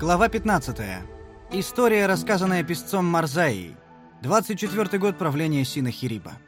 Глава 15. История, рассказанная песцом Марзаи. 24 год правления Синахириба.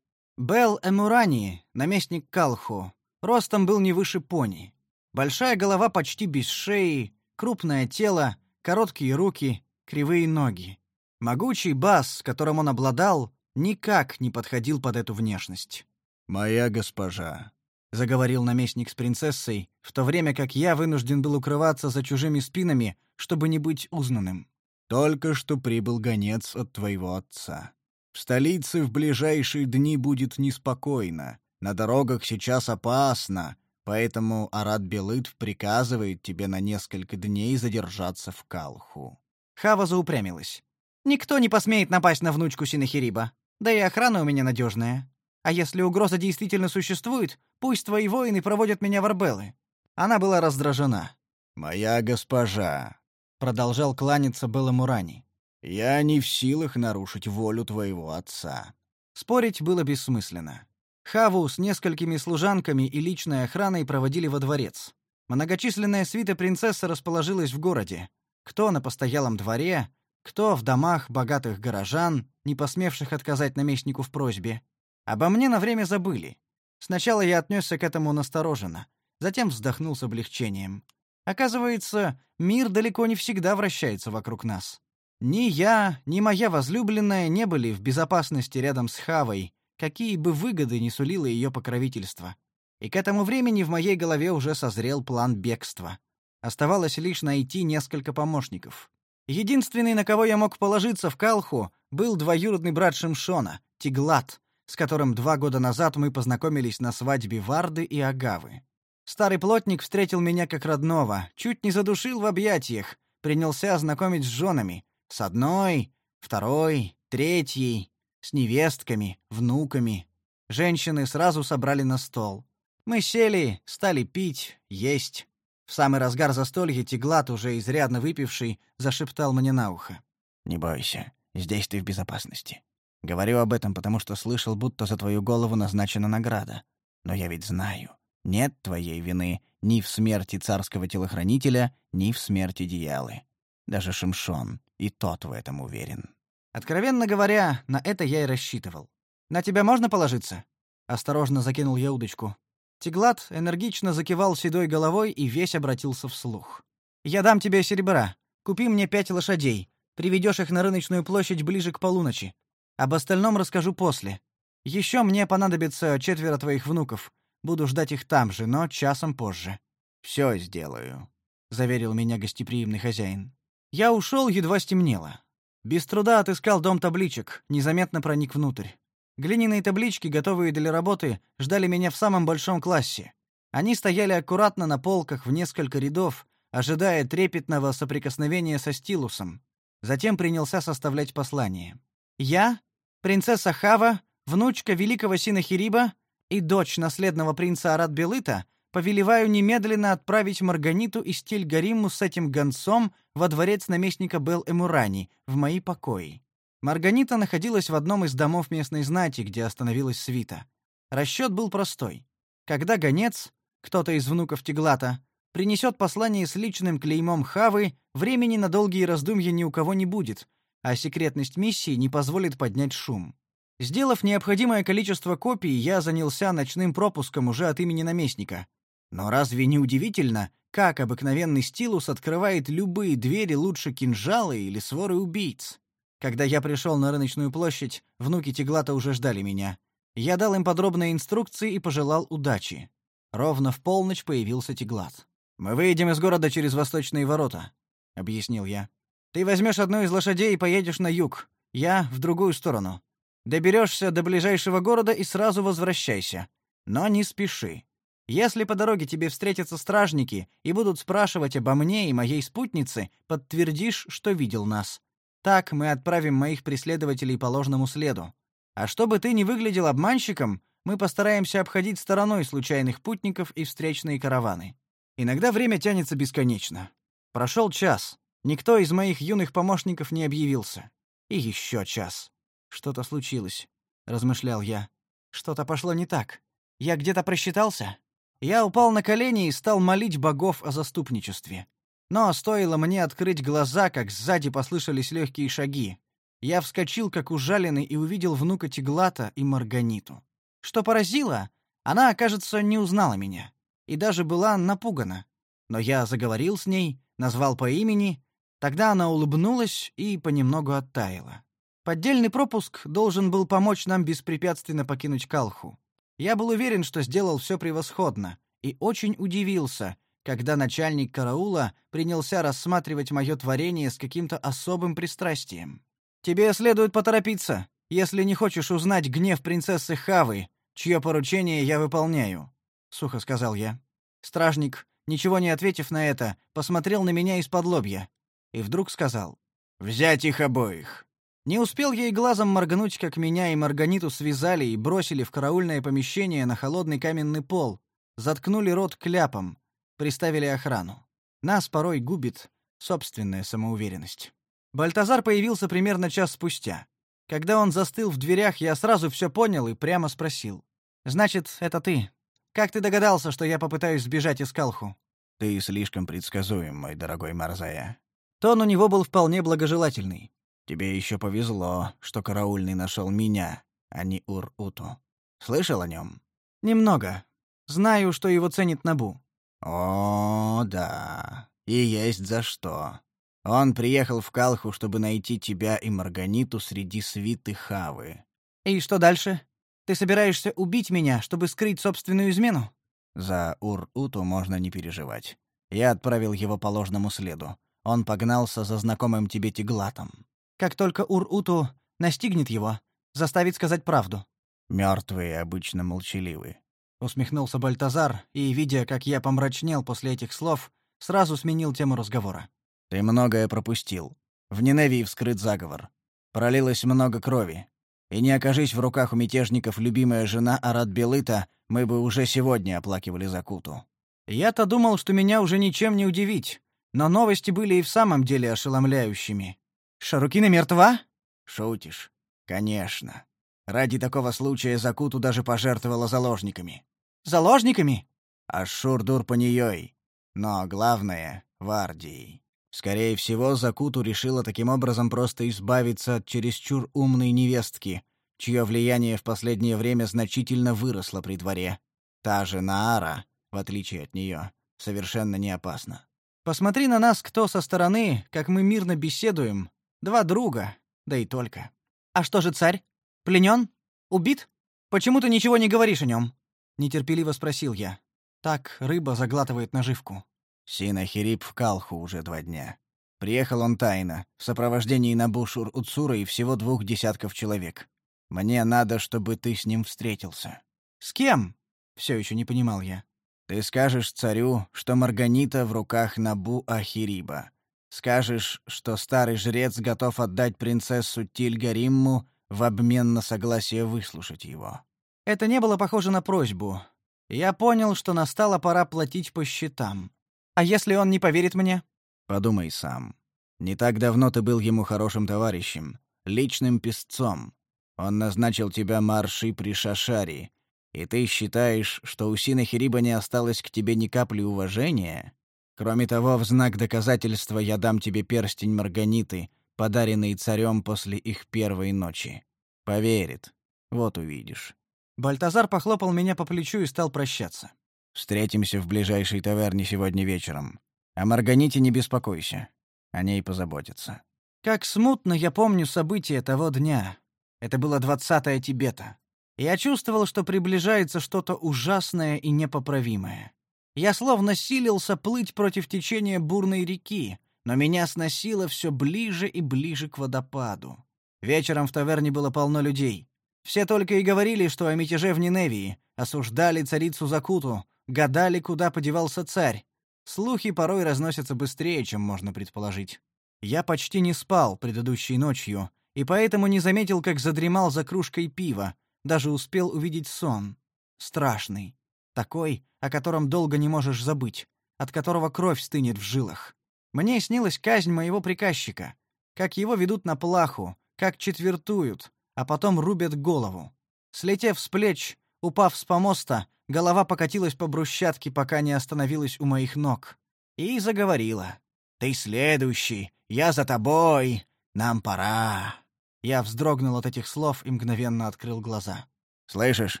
Бел Эмурани, наместник Калху, ростом был не выше пони. Большая голова почти без шеи, крупное тело, короткие руки, кривые ноги. Могучий бас, которым он обладал, никак не подходил под эту внешность. «Моя госпожа», — заговорил наместник с принцессой, в то время как я вынужден был укрываться за чужими спинами, чтобы не быть узнанным. «Только что прибыл гонец от твоего отца. В столице в ближайшие дни будет неспокойно, на дорогах сейчас опасно, поэтому Арат Белыт приказывает тебе на несколько дней задержаться в Калху». Хава заупрямилась. «Никто не посмеет напасть на внучку Синахириба. Да и охрана у меня надежная. А если угроза действительно существует, пусть твои воины проводят меня в Арбелы». Она была раздражена. «Моя госпожа», — продолжал кланяться Беломурани, — «я не в силах нарушить волю твоего отца». Спорить было бессмысленно. Хаву с несколькими служанками и личной охраной проводили во дворец. Многочисленная свита принцессы расположилась в городе. Кто на постоялом дворе, кто в домах богатых горожан, не посмевших отказать наместнику в просьбе. Обо мне на время забыли. Сначала я отнесся к этому настороженно, затем вздохнул с облегчением. Оказывается, мир далеко не всегда вращается вокруг нас. Ни я, ни моя возлюбленная не были в безопасности рядом с Хавой, какие бы выгоды ни сулило ее покровительство. И к этому времени в моей голове уже созрел план бегства. Оставалось лишь найти несколько помощников. Единственный, на кого я мог положиться в Калху, был двоюродный брат Шимшона, Тиглат, с которым два года назад мы познакомились на свадьбе Варды и Агавы. Старый плотник встретил меня как родного, чуть не задушил в объятиях, принялся знакомить с женами, с одной, второй, третьей, с невестками, внуками. Женщины сразу собрали на стол. Мы сели, стали пить, есть. В самый разгар застолья Тиглат, уже изрядно выпивший, зашептал мне на ухо. «Не бойся, здесь ты в безопасности. Говорю об этом, потому что слышал, будто за твою голову назначена награда. Но я ведь знаю, нет твоей вины ни в смерти царского телохранителя, ни в смерти Диялы. Даже Шимшон, и тот в этом уверен. Откровенно говоря, на это я и рассчитывал. На тебя можно положиться? Осторожно закинул я удочку. Теглат энергично закивал седой головой и весь обратился вслух. Я дам тебе серебра. Купи мне пять лошадей. Приведешь их на рыночную площадь ближе к полуночи. Об остальном расскажу после. Еще мне понадобится четверо твоих внуков. Буду ждать их там же, но часом позже. Все сделаю, заверил меня гостеприимный хозяин. Я ушел, едва стемнело. Без труда отыскал дом табличек, незаметно проник внутрь. Глиняные таблички, готовые для работы, ждали меня в самом большом классе. Они стояли аккуратно на полках в несколько рядов, ожидая трепетного соприкосновения со стилусом. Затем принялся составлять послание. Я, принцесса Хава, внучка великого Синахириба и дочь наследного принца Арат-Белыта, повелеваю немедленно отправить Марганиту и Стиль-Гариму с этим гонцом во дворец наместника Бел-Эмурани, в мои покои. Марганита находилась в одном из домов местной знати, где остановилась свита. Расчет был простой. Когда гонец, кто-то из внуков Теглата, принесет послание с личным клеймом Хавы, времени на долгие раздумья ни у кого не будет, а секретность миссии не позволит поднять шум. Сделав необходимое количество копий, я занялся ночным пропуском уже от имени наместника. Но разве не удивительно, как обыкновенный стилус открывает любые двери лучше кинжала или своры убийц? Когда я пришел на рыночную площадь, внуки Теглата уже ждали меня. Я дал им подробные инструкции и пожелал удачи. Ровно в полночь появился Теглат. «Мы выйдем из города через восточные ворота», — объяснил я. Ты возьмешь одну из лошадей и поедешь на юг. Я в другую сторону. Доберешься до ближайшего города и сразу возвращайся. Но не спеши. Если по дороге тебе встретятся стражники и будут спрашивать обо мне и моей спутнице, подтвердишь, что видел нас. Так мы отправим моих преследователей по ложному следу. А чтобы ты не выглядел обманщиком, мы постараемся обходить стороной случайных путников и встречные караваны. Иногда время тянется бесконечно. Прошел час. Никто из моих юных помощников не объявился. И еще час. Что-то случилось, размышлял я. Что-то пошло не так. Я где-то просчитался? Я упал на колени и стал молить богов о заступничестве. Но стоило мне открыть глаза, как сзади послышались легкие шаги. Я вскочил, как ужаленный, и увидел внука Теглата и Марганиту. Что поразило, она, кажется, не узнала меня. И даже была напугана. Но я заговорил с ней, назвал по имени. Тогда она улыбнулась и понемногу оттаяла. Поддельный пропуск должен был помочь нам беспрепятственно покинуть Калху. Я был уверен, что сделал все превосходно, и очень удивился, когда начальник караула принялся рассматривать мое творение с каким-то особым пристрастием. «Тебе следует поторопиться, если не хочешь узнать гнев принцессы Хавы, чье поручение я выполняю», — сухо сказал я. Стражник, ничего не ответив на это, посмотрел на меня из-под лобья и вдруг сказал «Взять их обоих». Не успел ей глазом моргнуть, как меня и Марганиту связали и бросили в караульное помещение на холодный каменный пол, заткнули рот кляпом, приставили охрану. Нас порой губит собственная самоуверенность. Бальтазар появился примерно час спустя. Когда он застыл в дверях, я сразу все понял и прямо спросил. «Значит, это ты. Как ты догадался, что я попытаюсь сбежать из Калху?» «Ты слишком предсказуем, мой дорогой Марзая». Тон у него был вполне благожелательный. Тебе еще повезло, что караульный нашел меня, а не Ур-Уту. Слышал о нем? Немного. Знаю, что его ценит Набу. О, да. И есть за что. Он приехал в Калху, чтобы найти тебя и Марганиту среди свиты Хавы. И что дальше? Ты собираешься убить меня, чтобы скрыть собственную измену? За Ур-Уту можно не переживать. Я отправил его по ложному следу. Он погнался за знакомым тебе Теглатом. Как только Ур-Уту настигнет его, заставит сказать правду. Мертвые обычно молчаливы. Усмехнулся Бальтазар и, видя, как я помрачнел после этих слов, сразу сменил тему разговора. Ты многое пропустил. В Ниневии вскрыт заговор. Пролилось много крови. И не окажись в руках у мятежников любимая жена Арат Белыта, мы бы уже сегодня оплакивали Закуту. Я-то думал, что меня уже ничем не удивить, но новости были и в самом деле ошеломляющими. Шарукина мертва? Шутишь? Конечно. Ради такого случая Закуту даже пожертвовала заложниками. Заложниками? Ашур-Дур Паньёй. Но главное — Вардией. Скорее всего, Закуту решила таким образом просто избавиться от чересчур умной невестки, чье влияние в последнее время значительно выросло при дворе. Та же Наара, в отличие от нее, совершенно не опасна. Посмотри на нас кто со стороны, как мы мирно беседуем, Два друга, да и только. А что же царь? Пленен? Убит? Почему ты ничего не говоришь о нем? Нетерпеливо спросил я. Так рыба заглатывает наживку. Синахирип в Калху уже два дня. Приехал он тайно, в сопровождении Набушур Уцура и всего двух десятков человек. Мне надо, чтобы ты с ним встретился. С кем? Все еще не понимал я. Ты скажешь царю, что Марганита в руках Набу Ахириба. Скажешь, что старый жрец готов отдать принцессу Тильгаримму в обмен на согласие выслушать его. Это не было похоже на просьбу. Я понял, что настала пора платить по счетам. А если он не поверит мне? Подумай сам. Не так давно ты был ему хорошим товарищем, личным песцом. Он назначил тебя марши при Шашари, и ты считаешь, что у Синахириба не осталось к тебе ни капли уважения? Кроме того, в знак доказательства я дам тебе перстень Марганиты, подаренный царем после их первой ночи. Поверит. Вот увидишь». Бальтазар похлопал меня по плечу и стал прощаться. «Встретимся в ближайшей таверне сегодня вечером. О Марганите не беспокойся. О ней позаботятся». Как смутно я помню события того дня. Это было двадцатое Тибета. Я чувствовал, что приближается что-то ужасное и непоправимое. Я словно силился плыть против течения бурной реки, но меня сносило все ближе и ближе к водопаду. Вечером в таверне было полно людей. Все только и говорили, что о мятеже в Ниневии, осуждали царицу Закуту, гадали, куда подевался царь. Слухи порой разносятся быстрее, чем можно предположить. Я почти не спал предыдущей ночью, и поэтому не заметил, как задремал за кружкой пива, даже успел увидеть сон. Страшный. Такой, о котором долго не можешь забыть, от которого кровь стынет в жилах. Мне снилась казнь моего приказчика, как его ведут на плаху, как четвертуют, а потом рубят голову. Слетев с плеч, Упав с помоста, голова покатилась по брусчатке, пока не остановилась у моих ног. И заговорила. «Ты следующий! Я за тобой! Нам пора!» Я вздрогнул от этих слов и мгновенно открыл глаза. «Слышишь?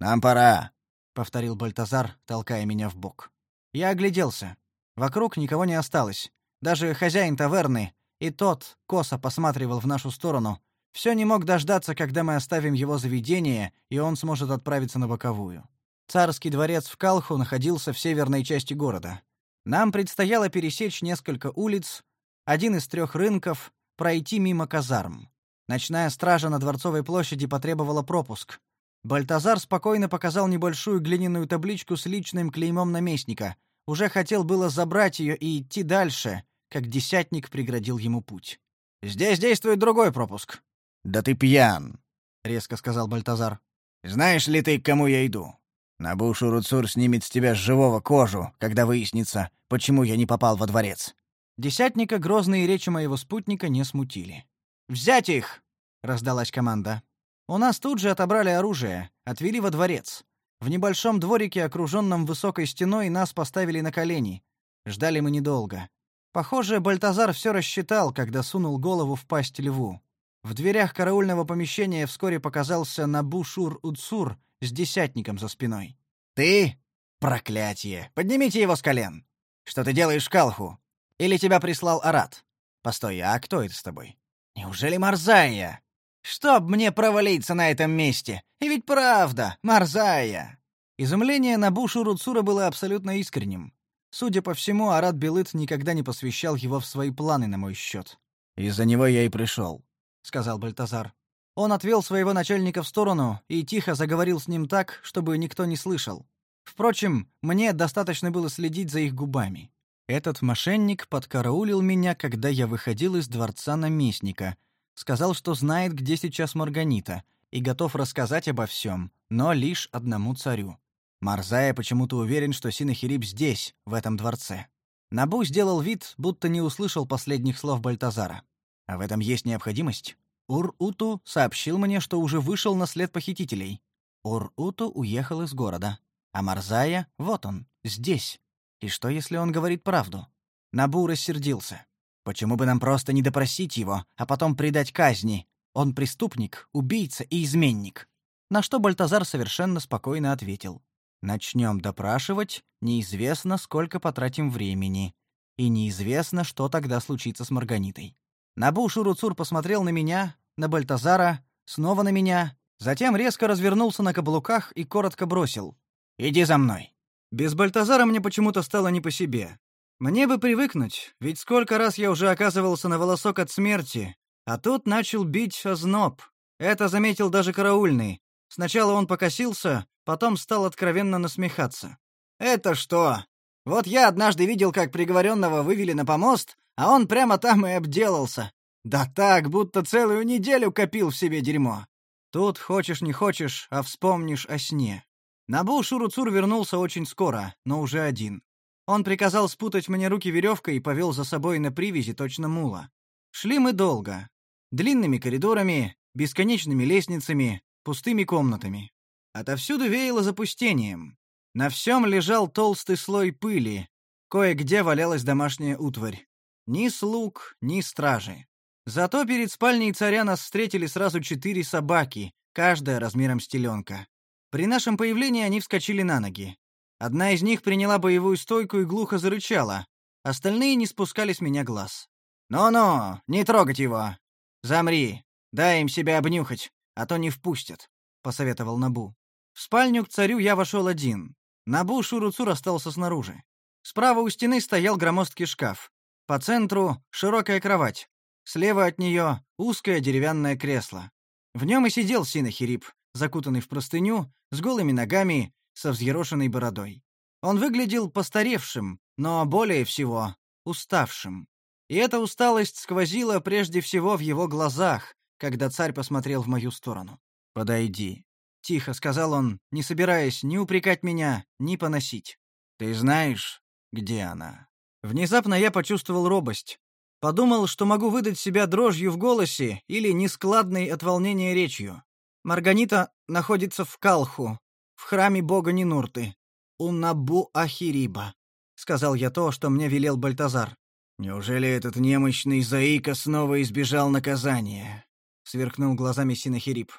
Нам пора!» — повторил Бальтазар, толкая меня в бок. Я огляделся. Вокруг никого не осталось. Даже хозяин таверны, и тот косо посматривал в нашу сторону, все не мог дождаться, когда мы оставим его заведение, и он сможет отправиться на боковую. Царский дворец в Калху находился в северной части города. Нам предстояло пересечь несколько улиц, один из трех рынков, пройти мимо казарм. Ночная стража на Дворцовой площади потребовала пропуск. Бальтазар спокойно показал небольшую глиняную табличку с личным клеймом наместника. Уже хотел было забрать ее и идти дальше, как десятник преградил ему путь. «Здесь действует другой пропуск». «Да ты пьян», — резко сказал Бальтазар. «Знаешь ли ты, к кому я иду? Набушу Руцур снимет с тебя живого кожу, когда выяснится, почему я не попал во дворец». Десятника грозные речи моего спутника не смутили. «Взять их!» — раздалась команда. У нас тут же отобрали оружие, отвели во дворец. В небольшом дворике, окруженном высокой стеной, нас поставили на колени. Ждали мы недолго. Похоже, Бальтазар все рассчитал, когда сунул голову в пасть льву. В дверях караульного помещения вскоре показался Набушур-Удсур с десятником за спиной. «Ты? Проклятие! Поднимите его с колен! Что ты делаешь в Калху? Или тебя прислал Арат? Постой, а кто это с тобой? Неужели Марзая? Чтоб мне провалиться на этом месте! И ведь правда, Марзая!» Изумление на Бушу Руцура было абсолютно искренним. Судя по всему, Арат Белыт никогда не посвящал его в свои планы на мой счет. «Из-за него я и пришел», — сказал Бальтазар. Он отвел своего начальника в сторону и тихо заговорил с ним так, чтобы никто не слышал. Впрочем, мне достаточно было следить за их губами. Этот мошенник подкараулил меня, когда я выходил из дворца наместника — Сказал, что знает, где сейчас Марганита, и готов рассказать обо всем, но лишь одному царю. Марзая почему-то уверен, что Синахирип здесь, в этом дворце. Набу сделал вид, будто не услышал последних слов Бальтазара. А в этом есть необходимость. Ур-Уту сообщил мне, что уже вышел на след похитителей. Ур-Уту уехал из города. А Марзая, вот он, здесь. И что, если он говорит правду? Набу рассердился. Почему бы нам просто не допросить его, а потом предать казни? Он преступник, убийца и изменник. На что Бальтазар совершенно спокойно ответил: Начнем допрашивать, неизвестно, сколько потратим времени, и неизвестно, что тогда случится с Марганитой. Набу Шуруцур посмотрел на меня, на Бальтазара, снова на меня, затем резко развернулся на каблуках и коротко бросил: "Иди за мной". Без Бальтазара мне почему-то стало не по себе. Мне бы привыкнуть, ведь сколько раз я уже оказывался на волосок от смерти, а тут начал бить озноб. Это заметил даже караульный. Сначала он покосился, потом стал откровенно насмехаться. «Это что? Вот я однажды видел, как приговоренного вывели на помост, а он прямо там и обделался. Да так, будто целую неделю копил в себе дерьмо. Тут хочешь не хочешь, а вспомнишь о сне. Набу Шуруцур вернулся очень скоро, но уже один. Он приказал спутать мне руки веревкой и повел за собой на привязи точно мула. Шли мы долго. Длинными коридорами, бесконечными лестницами, пустыми комнатами. Отовсюду веяло запустением. На всем лежал толстый слой пыли. Кое-где валялась домашняя утварь. Ни слуг, ни стражи. Зато перед спальней царя нас встретили сразу четыре собаки, каждая размером с теленка. При нашем появлении они вскочили на ноги. Одна из них приняла боевую стойку и глухо зарычала. Остальные не спускали с меня глаз. «Ну-ну, не трогать его! Замри, дай им себя обнюхать, а то не впустят», — посоветовал Набу. В спальню к царю я вошел один. Набу Шуруцур остался снаружи. Справа у стены стоял громоздкий шкаф. По центру — широкая кровать. Слева от нее — узкое деревянное кресло. В нем и сидел Синахирип, закутанный в простыню, с голыми ногами со взъерошенной бородой. Он выглядел постаревшим, но более всего уставшим. И эта усталость сквозила прежде всего в его глазах, когда царь посмотрел в мою сторону. «Подойди», — тихо сказал он, не собираясь ни упрекать меня, ни поносить. «Ты знаешь, где она?» Внезапно я почувствовал робость. Подумал, что могу выдать себя дрожью в голосе или нескладной от волнения речью. Марганита находится в Калху, в храме бога Нинурты, у Набу Ахириба», — сказал я то, что мне велел Бальтазар. «Неужели этот немощный Заика снова избежал наказания?» — сверкнул глазами Синахирип.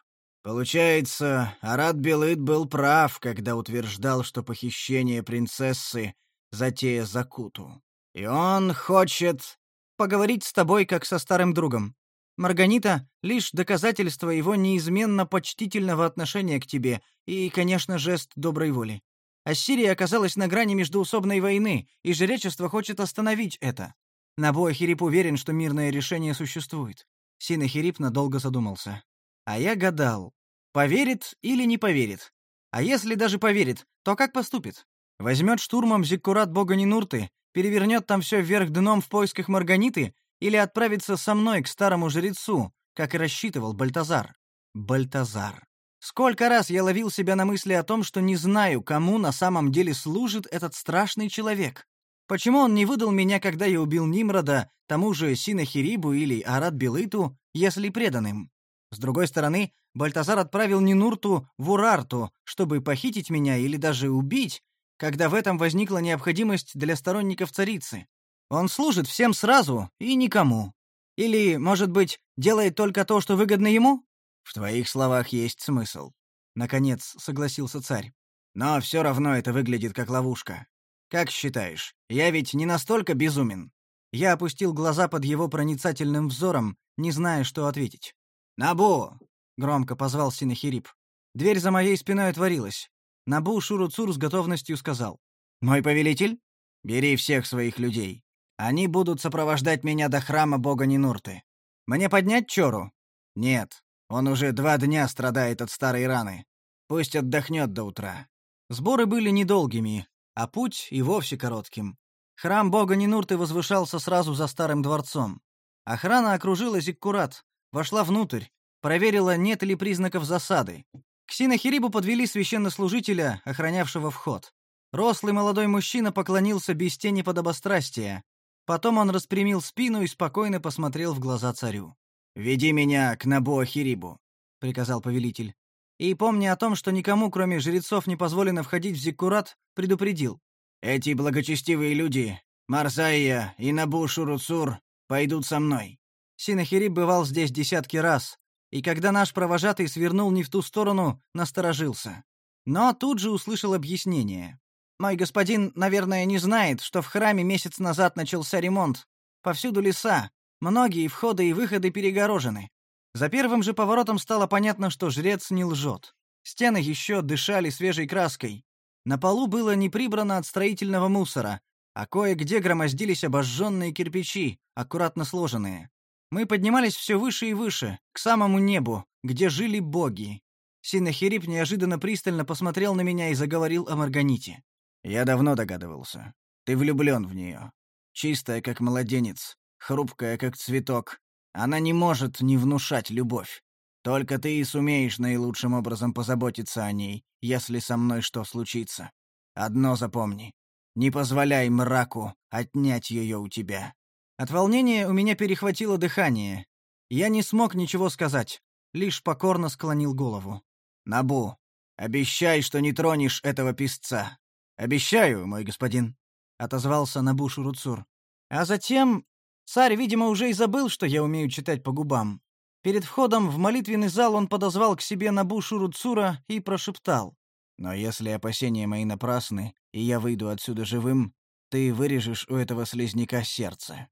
«Получается, Арат Белыт был прав, когда утверждал, что похищение принцессы — затея Закуту. И он хочет поговорить с тобой, как со старым другом. Марганита — лишь доказательство его неизменно почтительного отношения к тебе и, конечно, жест доброй воли. Ассирия оказалась на грани междуусобной войны, и жречество хочет остановить это. Набоахирип уверен, что мирное решение существует. Синахирип надолго задумался. А я гадал, поверит или не поверит. А если даже поверит, то как поступит? Возьмет штурмом Зиккурат бога Нинурты, перевернет там все вверх дном в поисках Марганиты или отправится со мной к старому жрецу, как и рассчитывал Бальтазар. Бальтазар. Сколько раз я ловил себя на мысли о том, что не знаю, кому на самом деле служит этот страшный человек. Почему он не выдал меня, когда я убил Нимрода, тому же Синахирибу или Арат Белыту, если преданным? С другой стороны, Бальтазар отправил Нинурту в Урарту, чтобы похитить меня или даже убить, когда в этом возникла необходимость для сторонников царицы. Он служит всем сразу и никому. Или, может быть, делает только то, что выгодно ему? В твоих словах есть смысл. Наконец согласился царь. Но все равно это выглядит как ловушка. Как считаешь, я ведь не настолько безумен? Я опустил глаза под его проницательным взором, не зная, что ответить. «Набу!» — громко позвал Синахирип. Дверь за моей спиной отворилась. Набу Шуруцур с готовностью сказал. «Мой повелитель, бери всех своих людей. Они будут сопровождать меня до храма бога Нинурты. Мне поднять Чору?» «Нет. Он уже два дня страдает от старой раны. Пусть отдохнет до утра. Сборы были недолгими, а путь и вовсе коротким. Храм бога Нинурты возвышался сразу за старым дворцом. Охрана окружила Зиккурат, вошла внутрь, проверила, нет ли признаков засады. К Синахирибу подвели священнослужителя, охранявшего вход. Рослый молодой мужчина поклонился без тени подобострастия. Потом он распрямил спину и спокойно посмотрел в глаза царю. «Веди меня к Набуахирибу», — приказал повелитель. И, помня о том, что никому, кроме жрецов, не позволено входить в Зиккурат, предупредил. «Эти благочестивые люди, Марзаия и Набу Шуруцур, пойдут со мной». Синахириб бывал здесь десятки раз, и когда наш провожатый свернул не в ту сторону, насторожился. Но тут же услышал объяснение. «Мой господин, наверное, не знает, что в храме месяц назад начался ремонт. Повсюду леса, Многие входы и выходы перегорожены. За первым же поворотом стало понятно, что жрец не лжет. Стены еще дышали свежей краской. На полу было не прибрано от строительного мусора, а кое-где громоздились обожженные кирпичи, аккуратно сложенные. Мы поднимались все выше и выше, к самому небу, где жили боги. Синахирип неожиданно пристально посмотрел на меня и заговорил о Марганите. «Я давно догадывался. Ты влюблен в нее. Чистая, как младенец, хрупкая, как цветок. Она не может не внушать любовь. Только ты и сумеешь наилучшим образом позаботиться о ней, если со мной что случится. Одно запомни. Не позволяй мраку отнять ее у тебя». От волнения у меня перехватило дыхание. Я не смог ничего сказать, лишь покорно склонил голову. «Набу, обещай, что не тронешь этого писца». «Обещаю, мой господин», — отозвался Набу Шуруцур. А затем Царь, видимо, уже и забыл, что я умею читать по губам. Перед входом в молитвенный зал он подозвал к себе Набушу Руцура и прошептал. «Но если опасения мои напрасны, и я выйду отсюда живым, ты вырежешь у этого слизняка сердце.